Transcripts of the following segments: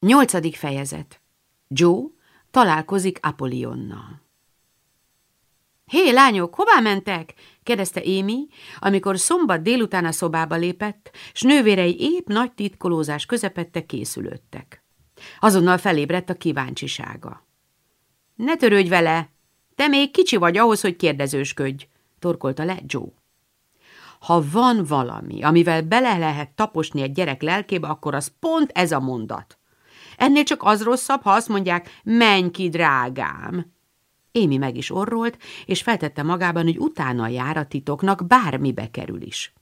Nyolcadik fejezet. Joe találkozik Apollionnal. Hé, lányok, hová mentek? kérdezte Amy, amikor szombat délután a szobába lépett, s nővérei épp nagy titkolózás közepette készülődtek. Azonnal felébredt a kíváncsisága. Ne törődj vele, te még kicsi vagy ahhoz, hogy kérdezősködj, torkolta le Joe. Ha van valami, amivel bele lehet taposni egy gyerek lelkébe, akkor az pont ez a mondat. Ennél csak az rosszabb, ha azt mondják, menj ki, drágám. Émi meg is orrolt, és feltette magában, hogy utána jár a titoknak, bármibe kerül is.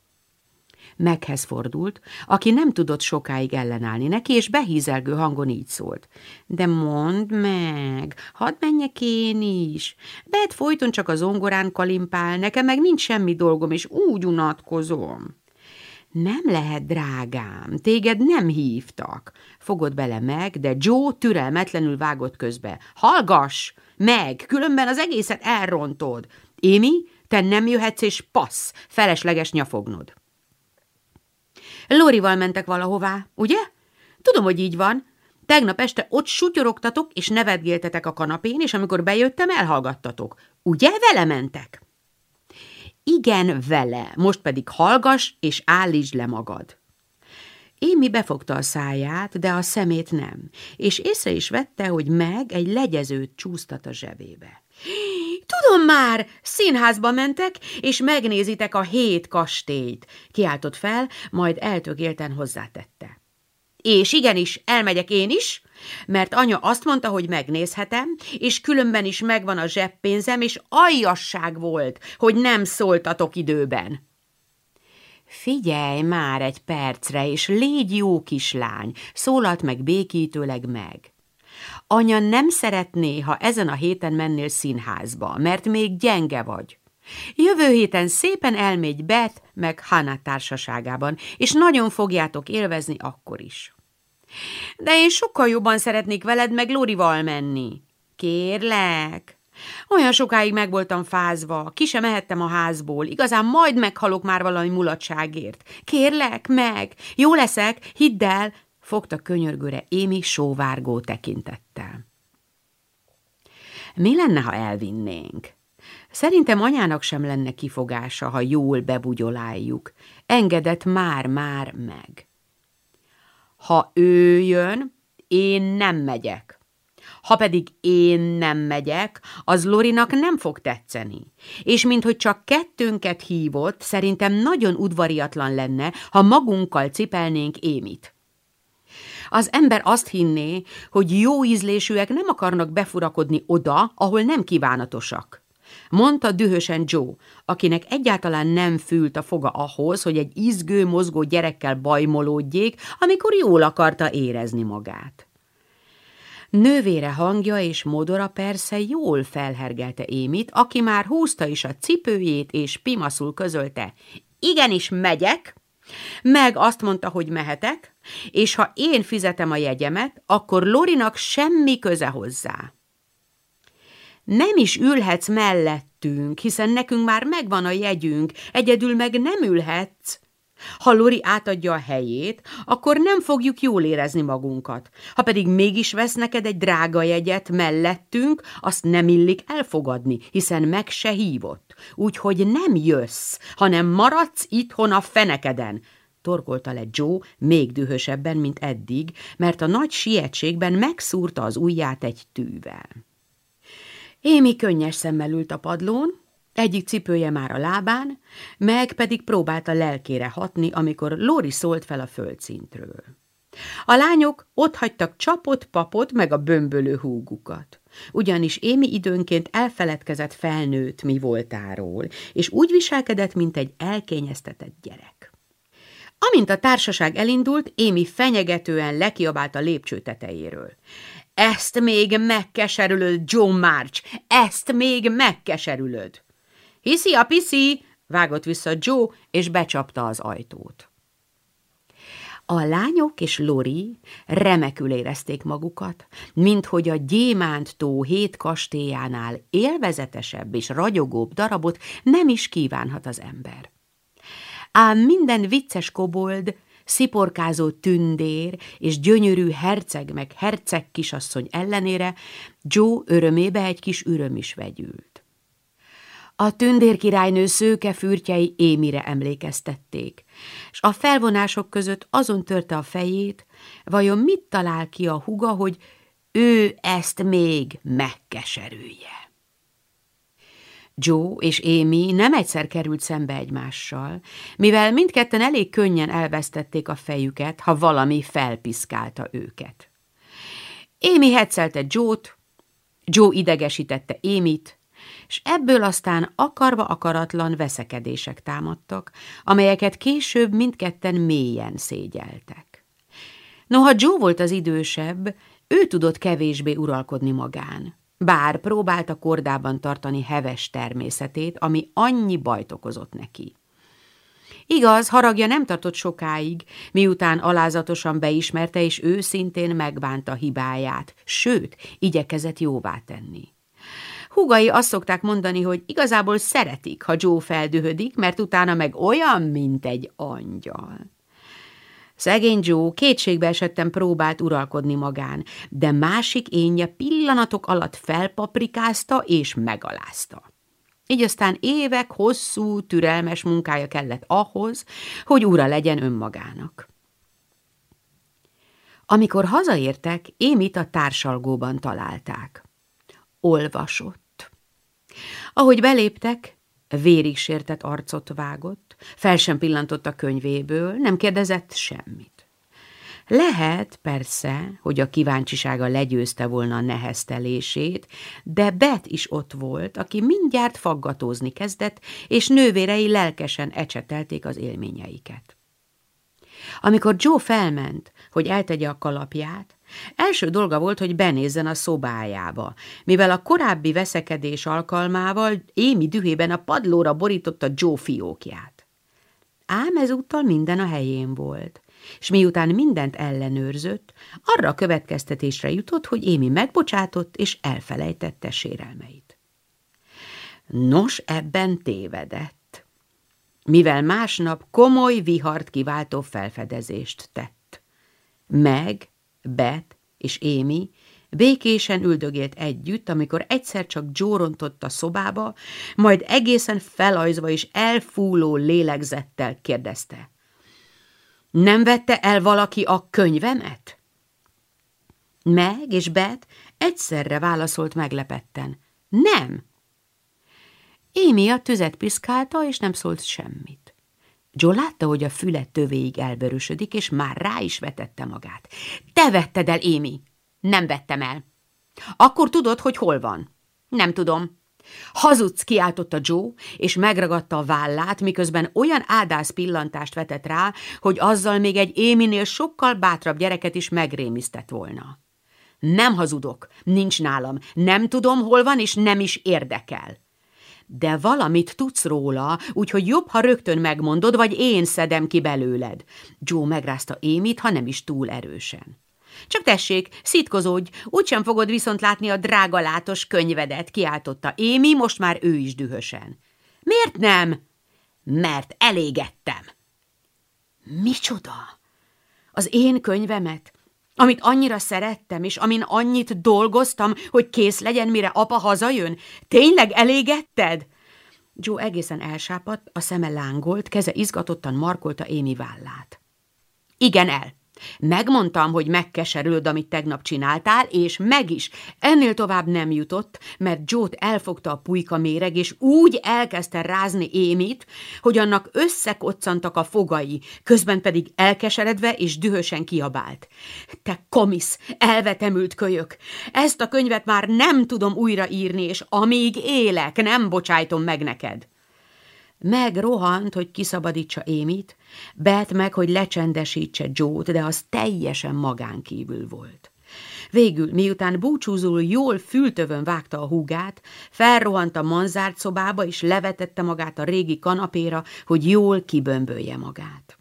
Meghez fordult, aki nem tudott sokáig ellenállni neki, és behízelgő hangon így szólt. De mondd meg, hadd menjek én is. Bet folyton csak az zongorán kalimpál, nekem meg nincs semmi dolgom, és úgy unatkozom. Nem lehet, drágám, téged nem hívtak. Fogod bele meg, de Joe türelmetlenül vágott közbe. Hallgass meg, különben az egészet elrontod. Émi, te nem jöhetsz, és passz, felesleges nyafognod. Lórival mentek valahová, ugye? Tudom, hogy így van. Tegnap este ott sutyorogtatok, és nevetgéltetek a kanapén, és amikor bejöttem, elhallgattatok. Ugye vele mentek? Igen, vele, most pedig hallgass, és állítsd le magad. Émi befogta a száját, de a szemét nem, és észre is vette, hogy meg egy legyezőt csúsztat a zsebébe. Tudom már, színházba mentek, és megnézitek a hét kastélyt, kiáltott fel, majd eltökélten hozzátette. És igenis, elmegyek én is, mert anya azt mondta, hogy megnézhetem, és különben is megvan a zseppénzem, és aljasság volt, hogy nem szóltatok időben. Figyelj már egy percre, és légy jó kislány, szólalt meg békítőleg meg. Anya nem szeretné, ha ezen a héten mennél színházba, mert még gyenge vagy. Jövő héten szépen elmegy Bet meg Hannah társaságában, és nagyon fogjátok élvezni akkor is. De én sokkal jobban szeretnék veled meg Lorival menni. Kérlek. Olyan sokáig meg voltam fázva, ki sem mehettem a házból, igazán majd meghalok már valami mulatságért. Kérlek, meg, jó leszek, hidd el, fogta könyörgőre Émi sóvárgó tekintettel. Mi lenne, ha elvinnénk? Szerintem anyának sem lenne kifogása, ha jól bebugyoláljuk. Engedett már-már meg. Ha ő jön, én nem megyek. Ha pedig én nem megyek, az Lorinak nem fog tetszeni. És minthogy csak kettőnket hívott, szerintem nagyon udvariatlan lenne, ha magunkkal cipelnénk Émit. Az ember azt hinné, hogy jó ízlésűek nem akarnak befurakodni oda, ahol nem kívánatosak. Mondta dühösen Joe, akinek egyáltalán nem fült a foga ahhoz, hogy egy izgő, mozgó gyerekkel bajmolódjék, amikor jól akarta érezni magát. Nővére hangja és modora persze jól felhergelte Émit, aki már húzta is a cipőjét, és pimaszul közölte. Igenis megyek, meg azt mondta, hogy mehetek, és ha én fizetem a jegyemet, akkor Lorinak semmi köze hozzá. Nem is ülhetsz mellettünk, hiszen nekünk már megvan a jegyünk, egyedül meg nem ülhetsz. Ha Lori átadja a helyét, akkor nem fogjuk jól érezni magunkat. Ha pedig mégis vesz neked egy drága jegyet mellettünk, azt nem illik elfogadni, hiszen meg se hívott. Úgyhogy nem jössz, hanem maradsz itthon a fenekeden, torkolta le Joe még dühösebben, mint eddig, mert a nagy sietségben megszúrta az ujját egy tűvel. Émi könnyes szemmel ült a padlón, egyik cipője már a lábán, meg pedig próbálta lelkére hatni, amikor Lori szólt fel a földszintről. A lányok ott hagytak csapot, papot, meg a bömbölő húgukat. Ugyanis Émi időnként elfeledkezett felnőtt mi voltáról, és úgy viselkedett, mint egy elkényeztetett gyerek. Amint a társaság elindult, Émi fenyegetően lekiabált a lépcső tetejéről. Ezt még megkeserülöd, Joe March, ezt még megkeserülöd. Hiszi a piszi, vágott vissza Joe, és becsapta az ajtót. A lányok és Lori remekül érezték magukat, minthogy a Gyémánt tó hét kastélyánál élvezetesebb és ragyogóbb darabot nem is kívánhat az ember. Ám minden vicces kobold sziporkázó tündér és gyönyörű herceg meg herceg kisasszony ellenére Joe örömébe egy kis üröm is vegyült. A tündérkirálynő szőke fürtjei Émire emlékeztették, és a felvonások között azon törte a fejét, vajon mit talál ki a huga, hogy ő ezt még megkeserülje. Joe és Amy nem egyszer került szembe egymással, mivel mindketten elég könnyen elvesztették a fejüket, ha valami felpiszkálta őket. Amy hetszelte Joe-t, Joe idegesítette Émit, és ebből aztán akarva akaratlan veszekedések támadtak, amelyeket később mindketten mélyen szégyeltek. Noha Joe volt az idősebb, ő tudott kevésbé uralkodni magán bár próbálta kordában tartani heves természetét, ami annyi bajt okozott neki. Igaz, haragja nem tartott sokáig, miután alázatosan beismerte és őszintén megbánta hibáját, sőt, igyekezett jóvá tenni. Hugai azt szokták mondani, hogy igazából szeretik, ha Joe feldühödik, mert utána meg olyan, mint egy angyal. Szegény Joe kétségbe esettem próbált uralkodni magán, de másik énje pillanatok alatt felpaprikázta és megalázta. Így aztán évek hosszú, türelmes munkája kellett ahhoz, hogy ura legyen önmagának. Amikor hazaértek, Émit a társalgóban találták. Olvasott. Ahogy beléptek, vérig sértett arcot vágott, fel sem pillantott a könyvéből, nem kérdezett semmit. Lehet, persze, hogy a kíváncsisága legyőzte volna a neheztelését, de Bet is ott volt, aki mindjárt faggatózni kezdett, és nővérei lelkesen ecsetelték az élményeiket. Amikor Joe felment, hogy eltegye a kalapját, első dolga volt, hogy benézzen a szobájába, mivel a korábbi veszekedés alkalmával Émi dühében a padlóra borította Joe fiókját. Ám ezúttal minden a helyén volt, és miután mindent ellenőrzött, arra a következtetésre jutott, hogy Émi megbocsátott és elfelejtette sérelmeit. Nos, ebben tévedett, mivel másnap komoly vihart kiváltó felfedezést tett. Meg, Bet és Émi Békésen üldögélt együtt, amikor egyszer csak gyórontott a szobába, majd egészen felajzva és elfúló lélegzettel kérdezte. Nem vette el valaki a könyvemet? Meg és Bet egyszerre válaszolt meglepetten. Nem. Émi a tüzet piszkálta, és nem szólt semmit. Joe látta, hogy a füle tövéig elbörösödik, és már rá is vetette magát. Te vetted el, Émi! Nem vettem el. Akkor tudod, hogy hol van? Nem tudom. Hazudsz, kiáltotta Joe, és megragadta a vállát, miközben olyan áldász pillantást vetett rá, hogy azzal még egy Éminél sokkal bátrabb gyereket is megrémisztett volna. Nem hazudok, nincs nálam, nem tudom, hol van, és nem is érdekel. De valamit tudsz róla, úgyhogy jobb, ha rögtön megmondod, vagy én szedem ki belőled. Joe megrázta Émit, ha nem is túl erősen. Csak tessék, szitkozódj, úgysem fogod viszont látni a drága látos könyvedet, kiáltotta Émi, most már ő is dühösen. Miért nem? Mert elégettem. Micsoda? Az én könyvemet? Amit annyira szerettem, és amin annyit dolgoztam, hogy kész legyen, mire apa hazajön? Tényleg elégetted? Joe egészen elsápadt, a szeme lángolt, keze izgatottan markolta Émi vállát. Igen, el. Megmondtam, hogy megkeserülöd, amit tegnap csináltál, és meg is. Ennél tovább nem jutott, mert Jót elfogta a pulyka méreg, és úgy elkezdte rázni Émit, hogy annak összekoccantak a fogai, közben pedig elkeseredve és dühösen kiabált. Te komisz, elvetemült kölyök! Ezt a könyvet már nem tudom újraírni, és amíg élek, nem bocsájtom meg neked. Meg rohant, hogy kiszabadítsa Émit, Bet meg, hogy lecsendesítse Jót, de az teljesen magán kívül volt. Végül, miután búcsúzul jól fültövön vágta a húgát, felrohant a manzárt szobába, és levetette magát a régi kanapéra, hogy jól kibömbölje magát.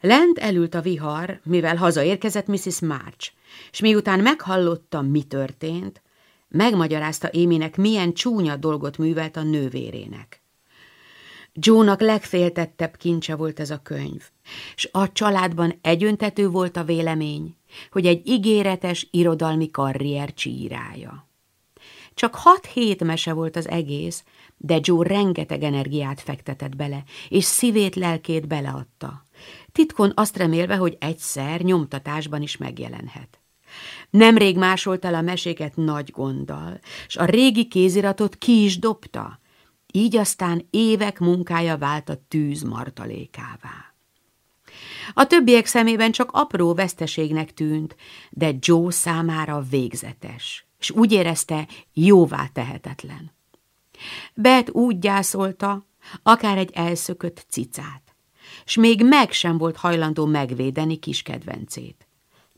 Lent elült a vihar, mivel hazaérkezett Mrs. March, és miután meghallotta, mi történt, Megmagyarázta Éminek, milyen csúnya dolgot művelt a nővérének. Joe-nak legféltettebb kincse volt ez a könyv, és a családban egyöntető volt a vélemény, hogy egy ígéretes irodalmi karrier csírája. Csak hat-hét mese volt az egész, de Joe rengeteg energiát fektetett bele, és szívét, lelkét beleadta. Titkon azt remélve, hogy egyszer nyomtatásban is megjelenhet. Nemrég másolt el a meséket nagy gonddal, és a régi kéziratot ki is dobta, így aztán évek munkája vált a tűz martalékává. A többiek szemében csak apró veszteségnek tűnt, de Joe számára végzetes, és úgy érezte, jóvá tehetetlen. Bet úgy gyászolta, akár egy elszökött cicát, s még meg sem volt hajlandó megvédeni kis kedvencét.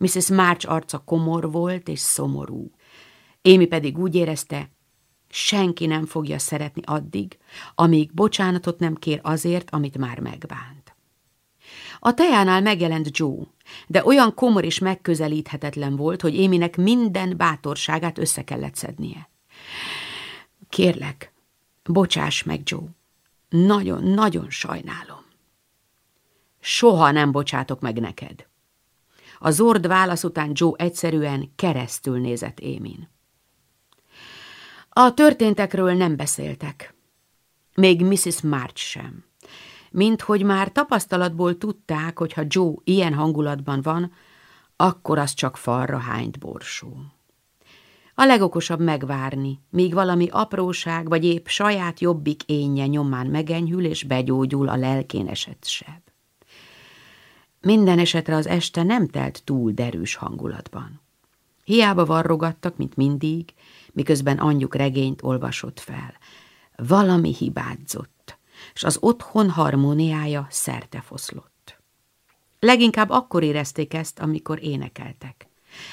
Mrs. March arca komor volt és szomorú. Émi pedig úgy érezte, senki nem fogja szeretni addig, amíg bocsánatot nem kér azért, amit már megbánt. A tejánál megjelent Joe, de olyan komor és megközelíthetetlen volt, hogy Éminek minden bátorságát össze kellett szednie. Kérlek, bocsáss meg, Joe. Nagyon-nagyon sajnálom. Soha nem bocsátok meg neked. A zord válasz után Joe egyszerűen keresztül nézett Émin. A történtekről nem beszéltek. Még Mrs. March sem. Mint hogy már tapasztalatból tudták, hogy ha Joe ilyen hangulatban van, akkor az csak falra hányt borsó. A legokosabb megvárni, míg valami apróság vagy épp saját jobbik énje nyomán megenyhül és begyógyul a lelkén esett seb. Minden esetre az este nem telt túl derűs hangulatban. Hiába varrogattak, mint mindig, miközben anyjuk regényt olvasott fel. Valami hibázott, és az otthon harmóniája szerte foszlott. Leginkább akkor érezték ezt, amikor énekeltek.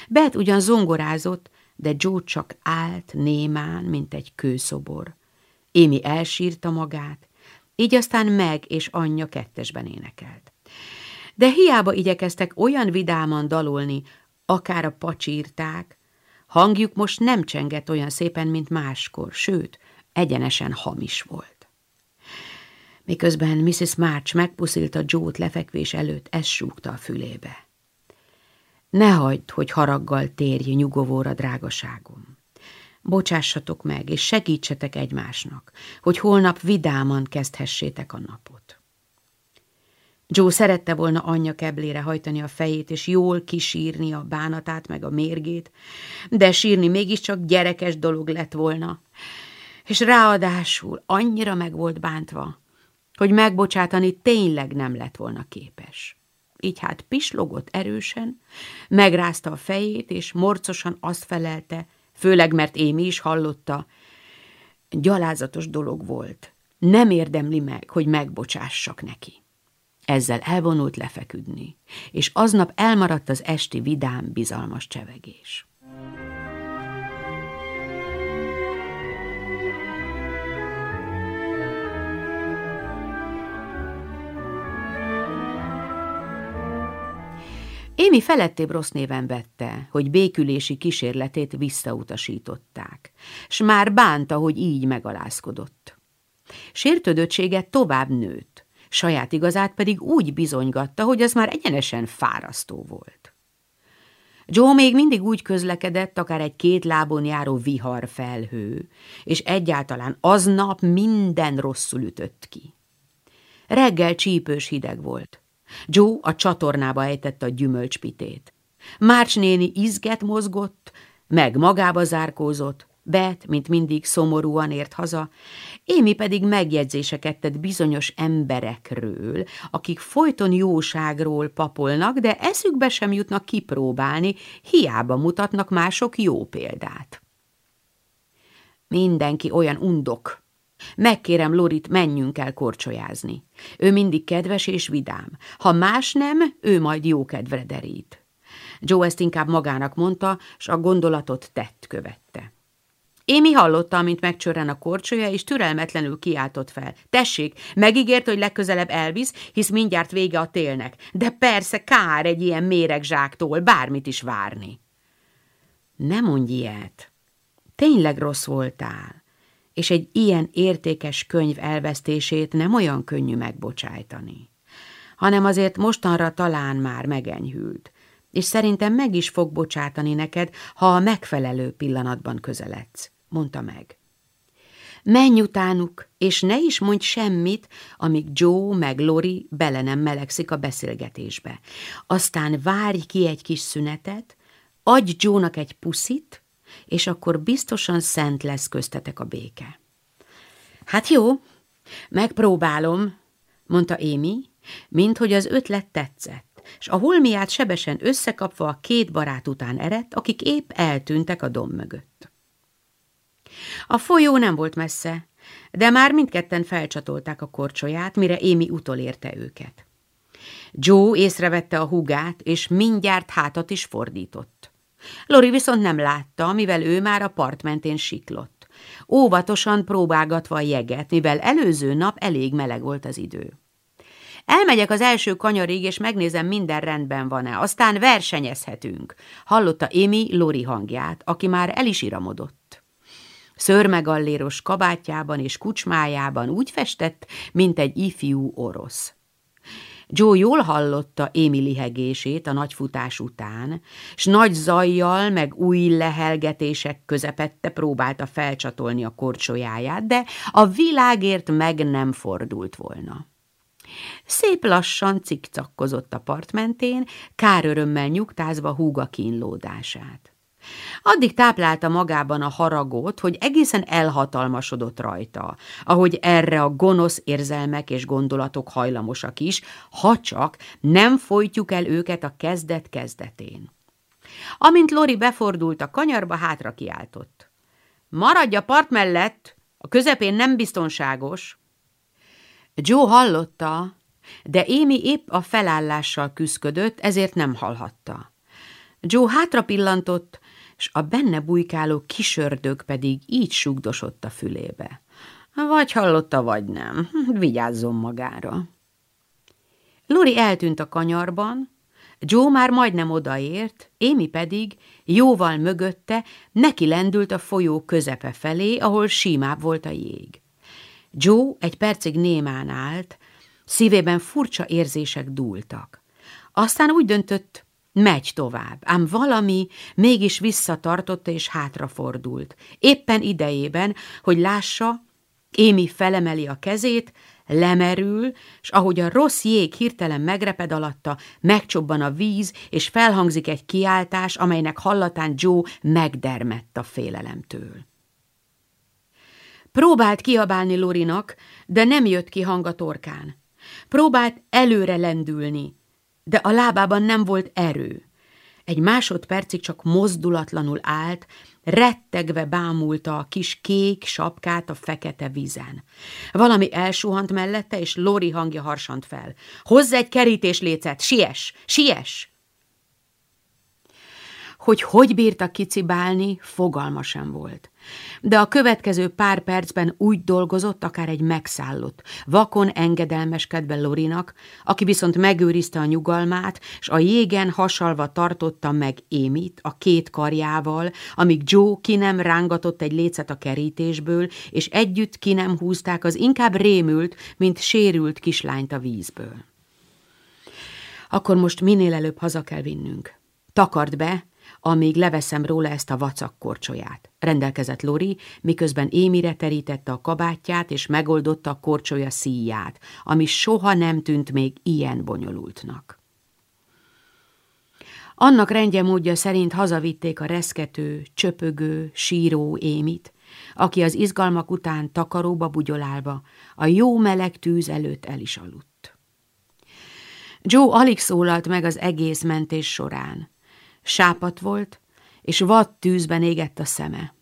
Bet ugyan zongorázott, de Joe csak állt némán, mint egy kőszobor. Émi elsírta magát, így aztán meg és anyja kettesben énekelt. De hiába igyekeztek olyan vidáman dalolni, akár a pacsírták, hangjuk most nem csengett olyan szépen, mint máskor, sőt, egyenesen hamis volt. Miközben Mrs. March megpuszilta Joe-t lefekvés előtt, ez súgta a fülébe. Ne hagyd, hogy haraggal térj nyugovóra, drágaságom. Bocsássatok meg, és segítsetek egymásnak, hogy holnap vidáman kezdhessétek a napot. Joe szerette volna anyja keblére hajtani a fejét, és jól kisírni a bánatát meg a mérgét, de sírni mégiscsak gyerekes dolog lett volna. És ráadásul annyira meg volt bántva, hogy megbocsátani tényleg nem lett volna képes. Így hát pislogott erősen, megrázta a fejét, és morcosan azt felelte, főleg mert Émi is hallotta, gyalázatos dolog volt. Nem érdemli meg, hogy megbocsássak neki. Ezzel elvonult lefeküdni, és aznap elmaradt az esti vidám, bizalmas csevegés. Émi felettébb rossz néven vette, hogy békülési kísérletét visszautasították, s már bánta, hogy így megalázkodott. Sértődöttsége tovább nőtt, saját igazát pedig úgy bizonygatta, hogy az már egyenesen fárasztó volt. Joe még mindig úgy közlekedett, akár egy két lábon járó vihar felhő, és egyáltalán aznap minden rosszul ütött ki. Reggel csípős hideg volt. Joe a csatornába ejtette a gyümölcspitét. Márcs néni izget mozgott, meg magába zárkózott, Bet, mint mindig szomorúan ért haza, Émi pedig megjegyzéseket tett bizonyos emberekről, akik folyton jóságról papolnak, de eszükbe sem jutnak kipróbálni, hiába mutatnak mások jó példát. Mindenki olyan undok. Megkérem Lorit, menjünk el korcsolyázni. Ő mindig kedves és vidám. Ha más nem, ő majd jó kedvre derít. Joe ezt inkább magának mondta, s a gondolatot tett követte. Émi hallotta, amint megcsörren a korcsolya, és türelmetlenül kiáltott fel. Tessék, megígért, hogy legközelebb elvisz, hisz mindjárt vége a télnek. De persze kár egy ilyen méregzsáktól bármit is várni. Ne mondj ilyet. Tényleg rossz voltál. és egy ilyen értékes könyv elvesztését nem olyan könnyű megbocsájtani, hanem azért mostanra talán már megenyhült, és szerintem meg is fog bocsátani neked, ha a megfelelő pillanatban közeledsz, mondta meg. Menj utánuk, és ne is mondj semmit, amíg Joe meg Lori bele nem melegszik a beszélgetésbe. Aztán várj ki egy kis szünetet, adj Joe-nak egy puszit, és akkor biztosan szent lesz köztetek a béke. Hát jó, megpróbálom, mondta Émi, mint hogy az ötlet tetszett, és a holmiát sebesen összekapva a két barát után eredt, akik épp eltűntek a dom mögött. A folyó nem volt messze, de már mindketten felcsatolták a korcsolyát, mire Émi utolérte őket. Joe észrevette a hugát, és mindjárt hátat is fordított. Lori viszont nem látta, mivel ő már a part mentén siklott. Óvatosan próbálgatva a jeget, mivel előző nap elég meleg volt az idő. Elmegyek az első kanyarig, és megnézem, minden rendben van-e, aztán versenyezhetünk, hallotta Amy Lori hangját, aki már el is iramodott. Szörmegalléros kabátjában és kucsmájában úgy festett, mint egy ifjú orosz. Joe jól hallotta Émi lihegését a nagyfutás után, s nagy zajjal meg új lehelgetések közepette próbálta felcsatolni a korcsolyáját, de a világért meg nem fordult volna. Szép lassan cikcakkozott a part mentén, kárörömmel nyugtázva húga kínlódását. Addig táplálta magában a haragot, hogy egészen elhatalmasodott rajta, ahogy erre a gonosz érzelmek és gondolatok hajlamosak is, ha csak nem folytjuk el őket a kezdet kezdetén. Amint Lori befordult a kanyarba, hátra kiáltott. Maradj a part mellett, a közepén nem biztonságos. Joe hallotta, de Émi épp a felállással küszködött, ezért nem hallhatta. Joe hátra pillantott, és a benne bujkáló kisördög pedig így sugdosott a fülébe. Vagy hallotta, vagy nem. Vigyázzon magára. Lori eltűnt a kanyarban, Joe már majdnem odaért, Émi pedig, jóval mögötte, neki lendült a folyó közepe felé, ahol símább volt a jég. Joe egy percig némán állt, szívében furcsa érzések dúltak. Aztán úgy döntött, Megy tovább, ám valami mégis visszatartotta és hátrafordult. Éppen idejében, hogy lássa, Émi felemeli a kezét, lemerül, és ahogy a rossz jég hirtelen megreped alatta, megcsobban a víz, és felhangzik egy kiáltás, amelynek hallatán Joe megdermett a félelemtől. Próbált kiabálni Lorinak, de nem jött ki hang a torkán. Próbált előre lendülni, de a lábában nem volt erő. Egy másodpercig csak mozdulatlanul állt, rettegve bámulta a kis kék sapkát a fekete vízen. Valami elsuhant mellette, és Lori hangja harsant fel. Hozz egy kerítéslécet, siess, siess! Hogy hogy bírta kicibálni, fogalma sem volt de a következő pár percben úgy dolgozott, akár egy megszállott, vakon engedelmeskedve Lorinak, aki viszont megőrizte a nyugalmát, s a jégen hasalva tartotta meg Émit a két karjával, amíg Joe ki nem rángatott egy lécet a kerítésből, és együtt ki nem húzták az inkább rémült, mint sérült kislányt a vízből. Akkor most minél előbb haza kell vinnünk. Takard be, amíg leveszem róla ezt a vacak korcsolyát. Rendelkezett Lori, miközben Émire terítette a kabátját, és megoldotta a korcsolya szíját, ami soha nem tűnt még ilyen bonyolultnak. Annak rendje módja szerint hazavitték a reszkető, csöpögő, síró Émit, aki az izgalmak után takaróba bugyolálva, a jó meleg tűz előtt el is aludt. Joe alig szólalt meg az egész mentés során. Sápat volt, és vad tűzben égett a szeme.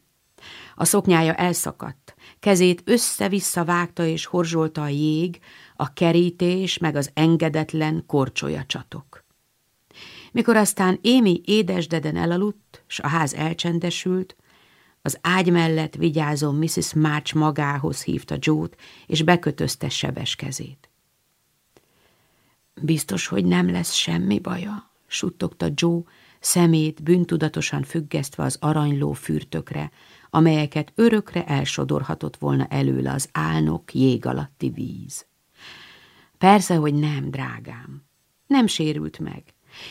A szoknyája elszakadt, kezét össze-vissza vágta és horzsolta a jég, a kerítés meg az engedetlen korcsolya csatok. Mikor aztán Émi édesdeden elaludt, s a ház elcsendesült, az ágy mellett vigyázó Mrs. March magához hívta Joe-t, és bekötözte sebes kezét. Biztos, hogy nem lesz semmi baja? suttogta Joe, szemét bűntudatosan függesztve az aranyló fürtökre, amelyeket örökre elsodorhatott volna előle az álnok jég alatti víz. Persze, hogy nem, drágám. Nem sérült meg,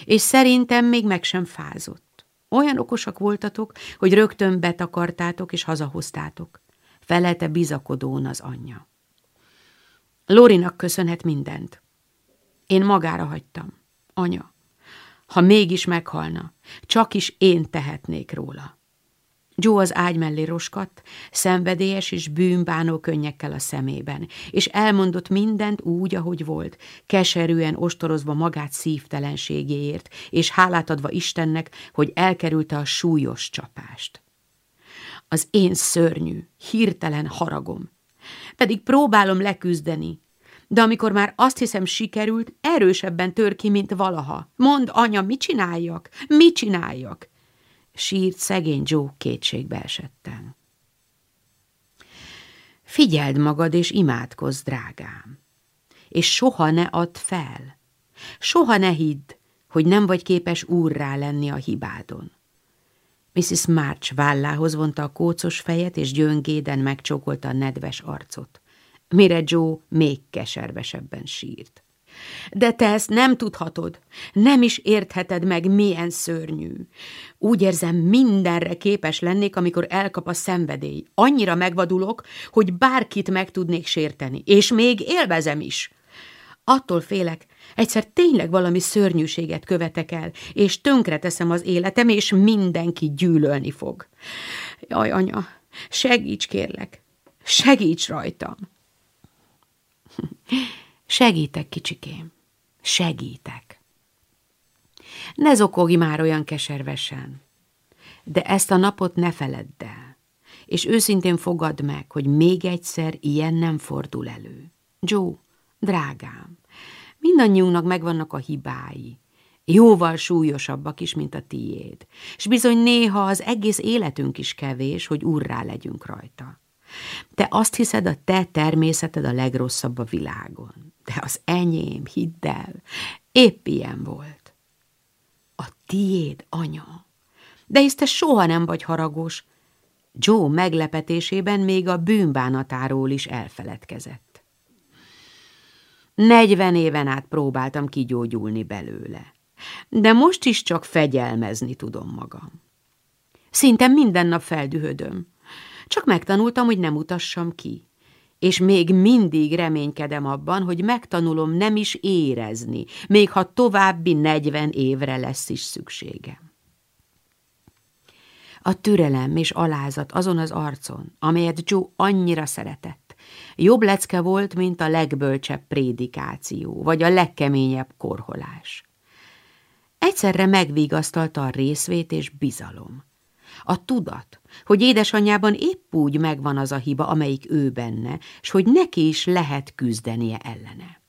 és szerintem még meg sem fázott. Olyan okosak voltatok, hogy rögtön betakartátok és hazahoztátok. Felelte bizakodón az anyja. Lorinak köszönhet mindent. Én magára hagytam. Anya, ha mégis meghalna, csak is én tehetnék róla. Joe az ágy mellé roskadt, szenvedélyes és bűnbánó könnyekkel a szemében, és elmondott mindent úgy, ahogy volt, keserűen ostorozva magát szívtelenségéért, és hálát adva Istennek, hogy elkerülte a súlyos csapást. Az én szörnyű, hirtelen haragom. Pedig próbálom leküzdeni, de amikor már azt hiszem sikerült, erősebben tör ki, mint valaha. Mond, anya, mit csináljak? Mit csináljak? sírt szegény Joe kétségbe esetten. Figyeld magad és imádkozz, drágám, és soha ne add fel, soha ne hidd, hogy nem vagy képes úrrá lenni a hibádon. Mrs. March vállához vonta a kócos fejet, és gyöngéden megcsókolta a nedves arcot, mire Joe még keservesebben sírt. De te ezt nem tudhatod, nem is értheted meg, milyen szörnyű. Úgy érzem, mindenre képes lennék, amikor elkap a szenvedély. Annyira megvadulok, hogy bárkit meg tudnék sérteni, és még élvezem is. Attól félek, egyszer tényleg valami szörnyűséget követek el, és tönkreteszem az életem, és mindenki gyűlölni fog. Jaj, anya, segíts kérlek, segíts rajtam. Segítek, kicsikém, segítek. Ne zokogj már olyan keservesen, de ezt a napot ne feledd el, és őszintén fogad meg, hogy még egyszer ilyen nem fordul elő. Joe, drágám, mindannyiunknak megvannak a hibái, jóval súlyosabbak is, mint a tiéd, és bizony néha az egész életünk is kevés, hogy urrá legyünk rajta. Te azt hiszed, a te természeted a legrosszabb a világon de az enyém, hidd el, épp ilyen volt. A tiéd, anya. De hisz te soha nem vagy haragos. Joe meglepetésében még a bűnbánatáról is elfeledkezett. Negyven éven át próbáltam kigyógyulni belőle, de most is csak fegyelmezni tudom magam. Szinte minden nap feldühödöm. Csak megtanultam, hogy nem utassam ki és még mindig reménykedem abban, hogy megtanulom nem is érezni, még ha további negyven évre lesz is szükségem. A türelem és alázat azon az arcon, amelyet Joe annyira szeretett, jobb lecke volt, mint a legbölcsebb prédikáció, vagy a legkeményebb korholás. Egyszerre megvigasztalta a részvét és bizalom. A tudat, hogy édesanyjában épp úgy megvan az a hiba, amelyik ő benne, és hogy neki is lehet küzdenie ellene.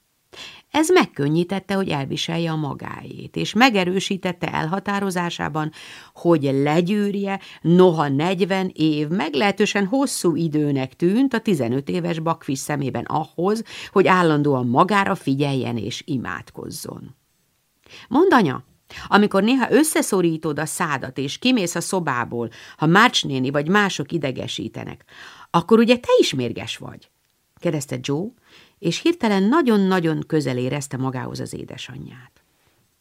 Ez megkönnyítette, hogy elviselje a magáét, és megerősítette elhatározásában, hogy legyűrje, noha 40 év meglehetősen hosszú időnek tűnt a 15 éves bakvis szemében ahhoz, hogy állandóan magára figyeljen és imádkozzon. Mondd, anya, amikor néha összeszorítod a szádat, és kimész a szobából, ha Márcs néni vagy mások idegesítenek, akkor ugye te is mérges vagy? kérdezte Joe, és hirtelen nagyon-nagyon közel érezte magához az édesanyját.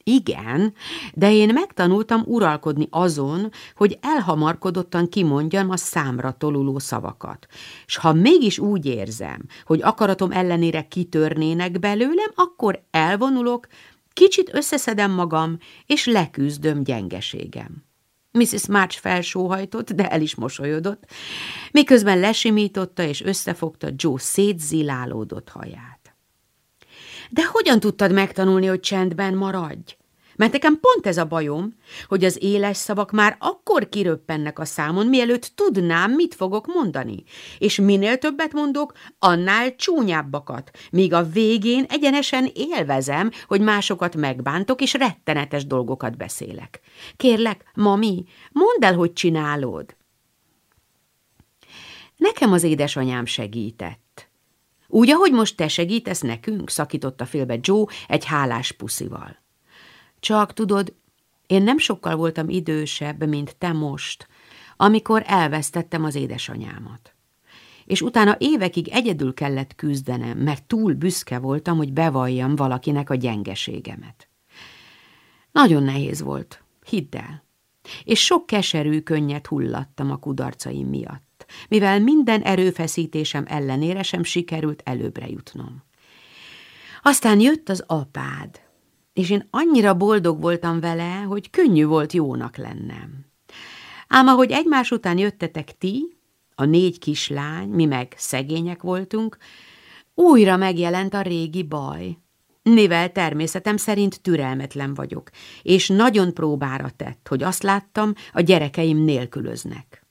Igen, de én megtanultam uralkodni azon, hogy elhamarkodottan kimondjam a számra toluló szavakat. S ha mégis úgy érzem, hogy akaratom ellenére kitörnének belőlem, akkor elvonulok, Kicsit összeszedem magam, és leküzdöm gyengeségem. Mrs. March felsóhajtott, de el is mosolyodott, miközben lesimította és összefogta Joe szétzilálódott haját. De hogyan tudtad megtanulni, hogy csendben maradj? Mert nekem pont ez a bajom, hogy az éles szavak már akkor kiröppennek a számon, mielőtt tudnám, mit fogok mondani. És minél többet mondok, annál csúnyábbakat, míg a végén egyenesen élvezem, hogy másokat megbántok, és rettenetes dolgokat beszélek. Kérlek, mami, mondd el, hogy csinálod. Nekem az édesanyám segített. Úgy, ahogy most te segítesz nekünk, szakította félbe Joe egy hálás puszival. Csak tudod, én nem sokkal voltam idősebb, mint te most, amikor elvesztettem az édesanyámat. És utána évekig egyedül kellett küzdenem, mert túl büszke voltam, hogy bevalljam valakinek a gyengeségemet. Nagyon nehéz volt, hidd el. És sok keserű könnyet hullattam a kudarcaim miatt, mivel minden erőfeszítésem ellenére sem sikerült előbbre jutnom. Aztán jött az apád, és én annyira boldog voltam vele, hogy könnyű volt jónak lennem. Ám ahogy egymás után jöttetek ti, a négy kislány, mi meg szegények voltunk, újra megjelent a régi baj. Mivel természetem szerint türelmetlen vagyok, és nagyon próbára tett, hogy azt láttam, a gyerekeim nélkülöznek.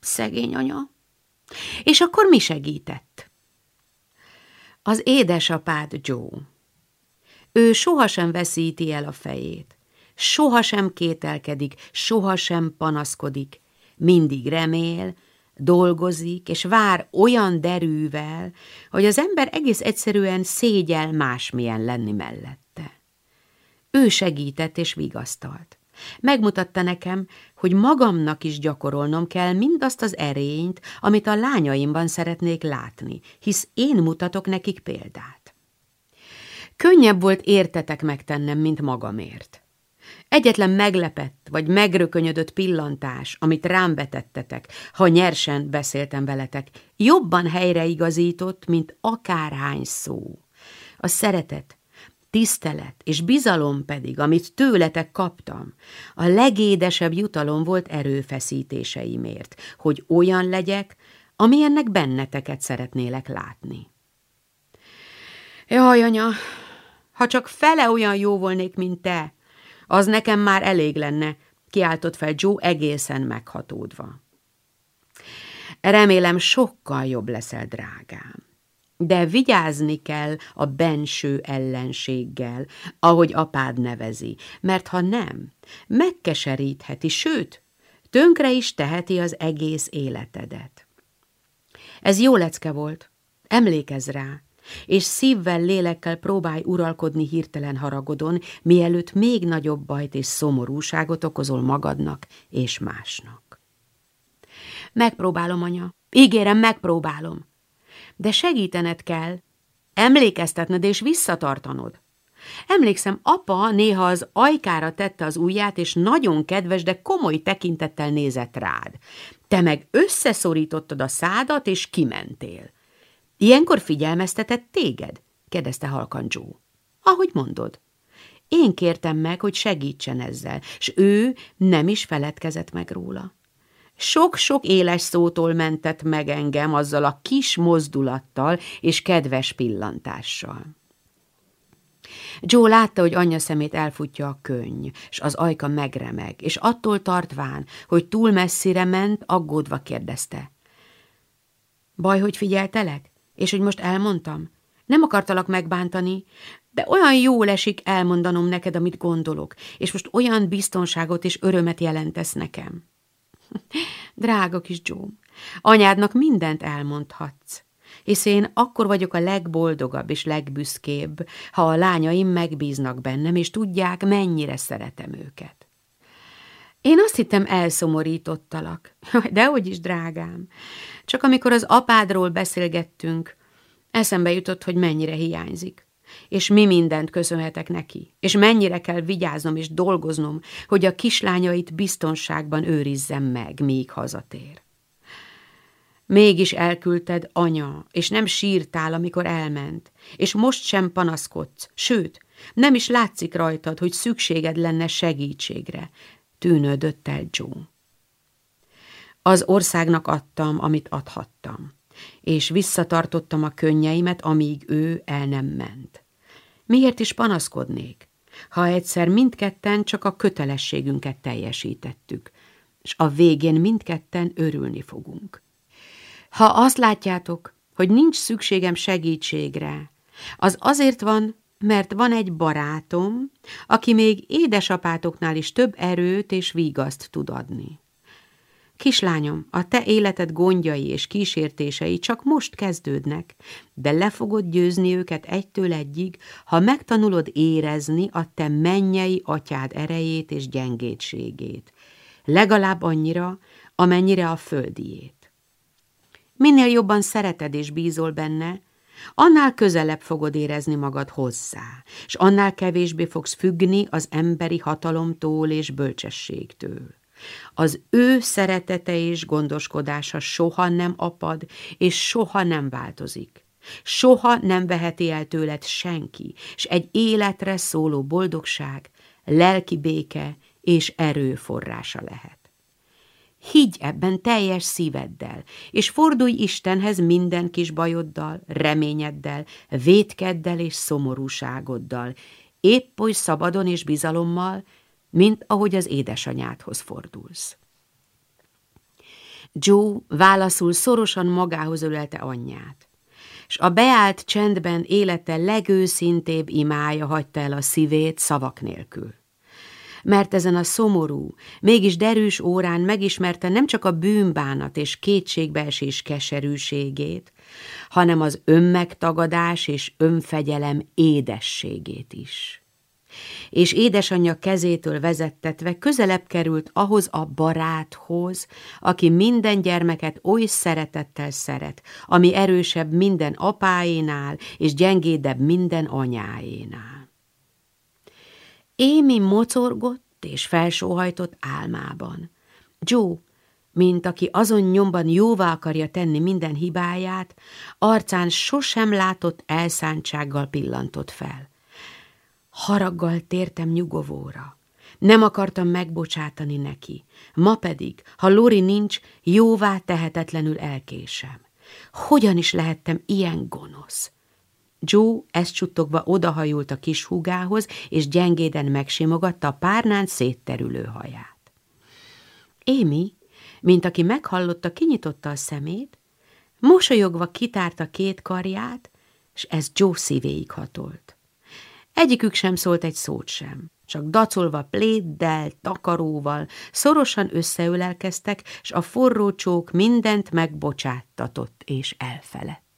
Szegény anya? És akkor mi segített? Az édesapád Joe. Ő sohasem veszíti el a fejét, sohasem kételkedik, sohasem panaszkodik, mindig remél, dolgozik, és vár olyan derűvel, hogy az ember egész egyszerűen szégyel másmilyen lenni mellette. Ő segített és vigasztalt. Megmutatta nekem, hogy magamnak is gyakorolnom kell mindazt az erényt, amit a lányaimban szeretnék látni, hisz én mutatok nekik példát. Könnyebb volt értetek megtennem, mint magamért. Egyetlen meglepett vagy megrökönyödött pillantás, amit rám vetettetek, ha nyersen beszéltem veletek, jobban helyreigazított, mint akárhány szó. A szeretet, tisztelet és bizalom pedig, amit tőletek kaptam, a legédesebb jutalom volt erőfeszítéseimért, hogy olyan legyek, amilyennek benneteket szeretnélek látni. Jaj, anya, ha csak fele olyan jó volnék, mint te, az nekem már elég lenne, kiáltott fel Joe egészen meghatódva. Remélem sokkal jobb leszel, drágám. De vigyázni kell a benső ellenséggel, ahogy apád nevezi, mert ha nem, megkeserítheti, sőt, tönkre is teheti az egész életedet. Ez jó lecke volt, emlékezz rá, és szívvel, lélekkel próbálj uralkodni hirtelen haragodon, mielőtt még nagyobb bajt és szomorúságot okozol magadnak és másnak. Megpróbálom, anya. Ígérem, megpróbálom. De segítened kell, emlékeztetned és visszatartanod. Emlékszem, apa néha az ajkára tette az ujját, és nagyon kedves, de komoly tekintettel nézett rád. Te meg összeszorítottad a szádat, és kimentél. Ilyenkor figyelmeztetett téged? kérdezte halkan Joe. Ahogy mondod. Én kértem meg, hogy segítsen ezzel, s ő nem is feledkezett meg róla. Sok-sok éles szótól mentett meg engem azzal a kis mozdulattal és kedves pillantással. Joe látta, hogy anyja szemét elfutja a könny, és az ajka megremeg, és attól tartván, hogy túl messzire ment, aggódva kérdezte. Baj, hogy figyeltelek? És hogy most elmondtam? Nem akartalak megbántani, de olyan jól esik elmondanom neked, amit gondolok, és most olyan biztonságot és örömet jelentesz nekem. Drága kis Joe, anyádnak mindent elmondhatsz, hisz én akkor vagyok a legboldogabb és legbüszkébb, ha a lányaim megbíznak bennem, és tudják, mennyire szeretem őket. Én azt hittem, elszomorítottalak. Dehogy is, drágám. Csak amikor az apádról beszélgettünk, eszembe jutott, hogy mennyire hiányzik. És mi mindent köszönhetek neki, és mennyire kell vigyáznom és dolgoznom, hogy a kislányait biztonságban őrizzem meg, míg hazatér. Mégis elküldted, anya, és nem sírtál, amikor elment, és most sem panaszkodsz, sőt, nem is látszik rajtad, hogy szükséged lenne segítségre, tűnődött el Joe. Az országnak adtam, amit adhattam, és visszatartottam a könnyeimet, amíg ő el nem ment. Miért is panaszkodnék, ha egyszer mindketten csak a kötelességünket teljesítettük, és a végén mindketten örülni fogunk. Ha azt látjátok, hogy nincs szükségem segítségre, az azért van, mert van egy barátom, aki még édesapátoknál is több erőt és vígaszt tud adni. Kislányom, a te életed gondjai és kísértései csak most kezdődnek, de le fogod győzni őket egytől egyig, ha megtanulod érezni a te mennyei atyád erejét és gyengétségét. Legalább annyira, amennyire a földiét. Minél jobban szereted és bízol benne, annál közelebb fogod érezni magad hozzá, és annál kevésbé fogsz függni az emberi hatalomtól és bölcsességtől. Az ő szeretete és gondoskodása soha nem apad, és soha nem változik. Soha nem veheti el tőled senki, és egy életre szóló boldogság, lelki béke és erő forrása lehet. Higgy ebben teljes szíveddel, és fordulj Istenhez minden kis bajoddal, reményeddel, vétkeddel és szomorúságoddal, épp oly szabadon és bizalommal, mint ahogy az édesanyádhoz fordulsz. Joe válaszul szorosan magához ölelte anyját, és a beállt csendben élete legőszintébb imája hagyta el a szívét szavak nélkül. Mert ezen a szomorú, mégis derűs órán megismerte nem csak a bűnbánat és kétségbeesés keserűségét, hanem az önmegtagadás és önfegyelem édességét is és édesanyja kezétől vezettetve közelebb került ahhoz a baráthoz, aki minden gyermeket oly szeretettel szeret, ami erősebb minden apáénál, és gyengédebb minden anyáénál. Émi mocorgott és felsóhajtott álmában. Joe, mint aki azon nyomban jóvá akarja tenni minden hibáját, arcán sosem látott elszántsággal pillantott fel. Haraggal tértem nyugovóra. Nem akartam megbocsátani neki. Ma pedig, ha Lori nincs, jóvá tehetetlenül elkésem. Hogyan is lehettem ilyen gonosz? Joe ezt csuttogva odahajult a kis húgához, és gyengéden megsimogatta a párnán szétterülő haját. Émi, mint aki meghallotta, kinyitotta a szemét, mosolyogva kitárta két karját, és ez Joe szívéig hatolt. Egyikük sem szólt egy szót sem, csak dacolva pléddel, takaróval, szorosan összeölelkeztek, s a forró csók mindent megbocsáttatott és elfelett.